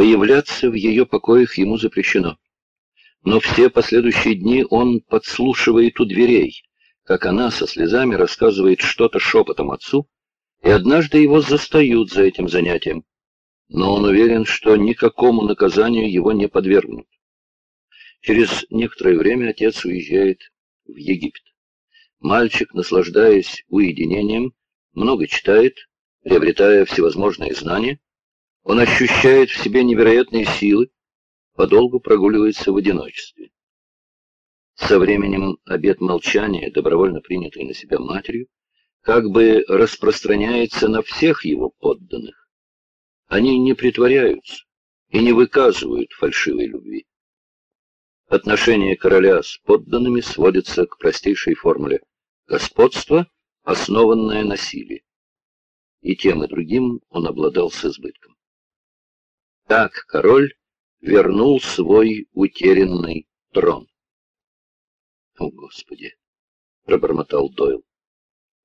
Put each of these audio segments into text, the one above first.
Появляться в ее покоях ему запрещено. Но все последующие дни он подслушивает у дверей, как она со слезами рассказывает что-то шепотом отцу, и однажды его застают за этим занятием. Но он уверен, что никакому наказанию его не подвергнут. Через некоторое время отец уезжает в Египет. Мальчик, наслаждаясь уединением, много читает, приобретая всевозможные знания, он ощущает в себе невероятные силы, подолгу прогуливается в одиночестве. Со временем обет молчания, добровольно принятый на себя матерью, как бы распространяется на всех его подданных. Они не притворяются и не выказывают фальшивой любви. Отношение короля с подданными сводится к простейшей формуле «господство, основанное на силе». И тем и другим он обладал с избытком. Так король вернул свой утерянный трон. «О, Господи!» — пробормотал Дойл.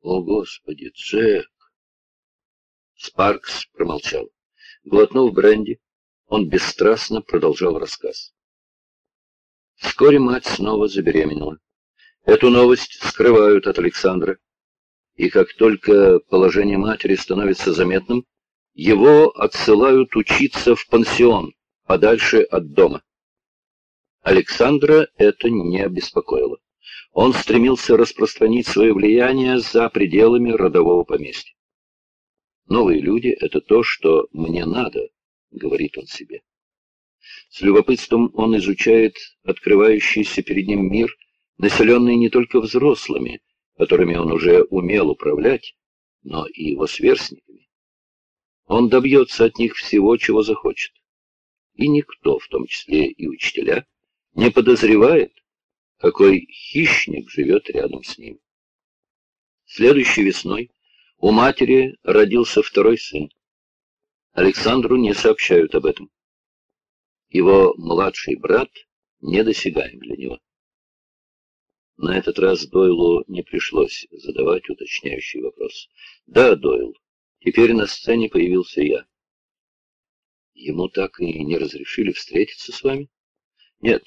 «О, Господи, Джек!» Спаркс промолчал. Глотнув бренди, он бесстрастно продолжал рассказ. Вскоре мать снова забеременела. Эту новость скрывают от Александра. И как только положение матери становится заметным, его отсылают учиться в пансион, подальше от дома. Александра это не обеспокоило. Он стремился распространить свое влияние за пределами родового поместья. «Новые люди — это то, что мне надо», — говорит он себе. С любопытством он изучает открывающийся перед ним мир, населенный не только взрослыми, которыми он уже умел управлять, но и его сверстниками. Он добьется от них всего, чего захочет. И никто, в том числе и учителя, не подозревает, какой хищник живет рядом с ним. Следующей весной у матери родился второй сын. Александру не сообщают об этом. Его младший брат недосягаем для него. На этот раз Дойлу не пришлось задавать уточняющий вопрос. «Да, Дойл, Теперь на сцене появился я. Ему так и не разрешили встретиться с вами? Нет.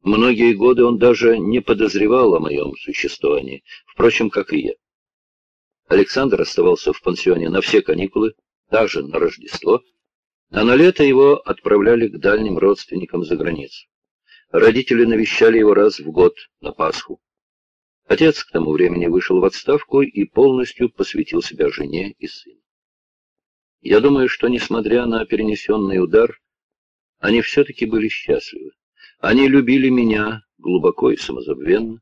Многие годы он даже не подозревал о моем существовании, впрочем, как и я. Александр оставался в пансионе на все каникулы, даже на Рождество, а на лето его отправляли к дальним родственникам за границу. Родители навещали его раз в год на Пасху. Отец к тому времени вышел в отставку и полностью посвятил себя жене и сыну. Я думаю, что, несмотря на перенесенный удар, они все-таки были счастливы. Они любили меня глубоко и самозабвенно.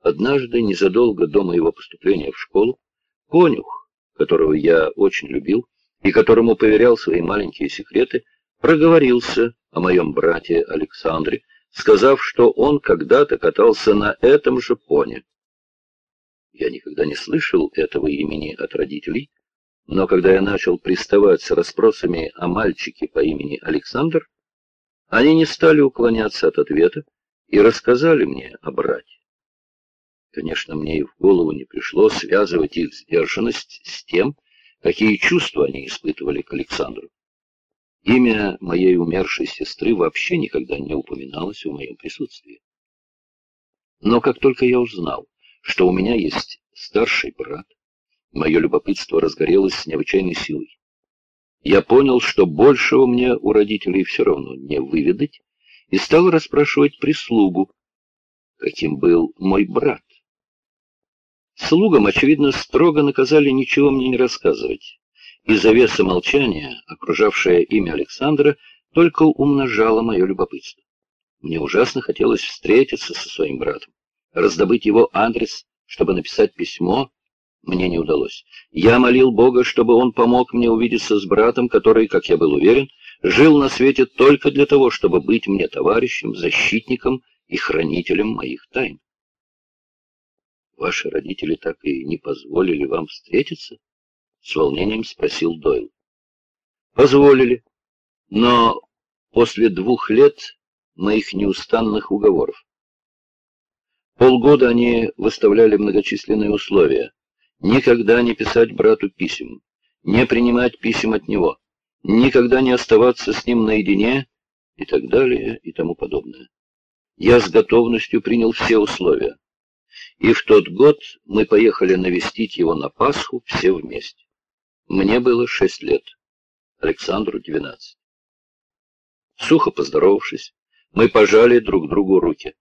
Однажды, незадолго до моего поступления в школу, конюх, которого я очень любил и которому поверял свои маленькие секреты, проговорился о моем брате Александре, сказав, что он когда-то катался на этом же пони. Я никогда не слышал этого имени от родителей, но когда я начал приставать с расспросами о мальчике по имени Александр, они не стали уклоняться от ответа и рассказали мне о брате. Конечно, мне и в голову не пришло связывать их сдержанность с тем, какие чувства они испытывали к Александру. Имя моей умершей сестры вообще никогда не упоминалось в моем присутствии. Но как только я узнал, что у меня есть старший брат, мое любопытство разгорелось с необычайной силой. Я понял, что большего мне у родителей все равно не выведать, и стал расспрашивать прислугу, каким был мой брат. Слугам, очевидно, строго наказали ничего мне не рассказывать и завеса молчания, окружавшая имя Александра, только умножала мое любопытство. Мне ужасно хотелось встретиться со своим братом, раздобыть его адрес, чтобы написать письмо, мне не удалось. Я молил Бога, чтобы он помог мне увидеться с братом, который, как я был уверен, жил на свете только для того, чтобы быть мне товарищем, защитником и хранителем моих тайн. Ваши родители так и не позволили вам встретиться? — с волнением спросил Дойл. «Позволили, но после двух лет моих неустанных уговоров. Полгода они выставляли многочисленные условия. Никогда не писать брату писем, не принимать писем от него, никогда не оставаться с ним наедине и так далее и тому подобное. Я с готовностью принял все условия. И в тот год мы поехали навестить его на Пасху все вместе. Мне было шесть лет, Александру двенадцать. Сухо поздоровавшись, мы пожали друг другу руки.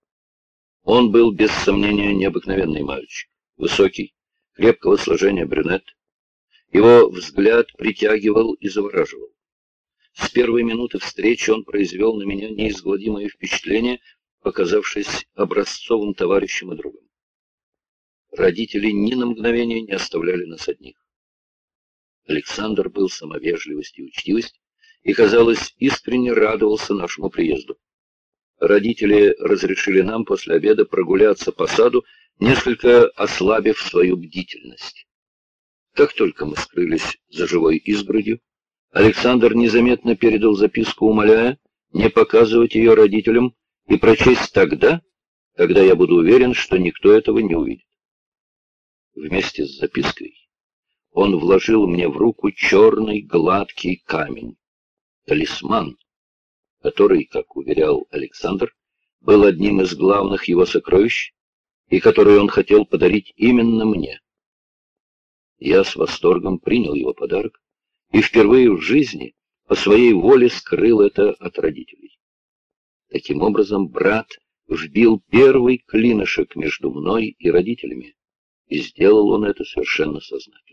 Он был, без сомнения, необыкновенный мальчик, высокий, крепкого сложения брюнет. Его взгляд притягивал и завораживал. С первой минуты встречи он произвел на меня неизгладимое впечатление, показавшись образцовым товарищем и другом. Родители ни на мгновение не оставляли нас одних. Александр был самовежливость и учтивость, и, казалось, искренне радовался нашему приезду. Родители разрешили нам после обеда прогуляться по саду, несколько ослабив свою бдительность. Как только мы скрылись за живой изгородью, Александр незаметно передал записку, умоляя не показывать ее родителям и прочесть тогда, когда я буду уверен, что никто этого не увидит. Вместе с запиской он вложил мне в руку черный гладкий камень, талисман, который, как уверял Александр, был одним из главных его сокровищ и который он хотел подарить именно мне. Я с восторгом принял его подарок и впервые в жизни по своей воле скрыл это от родителей. Таким образом, брат вбил первый клинышек между мной и родителями, и сделал он это совершенно сознательно.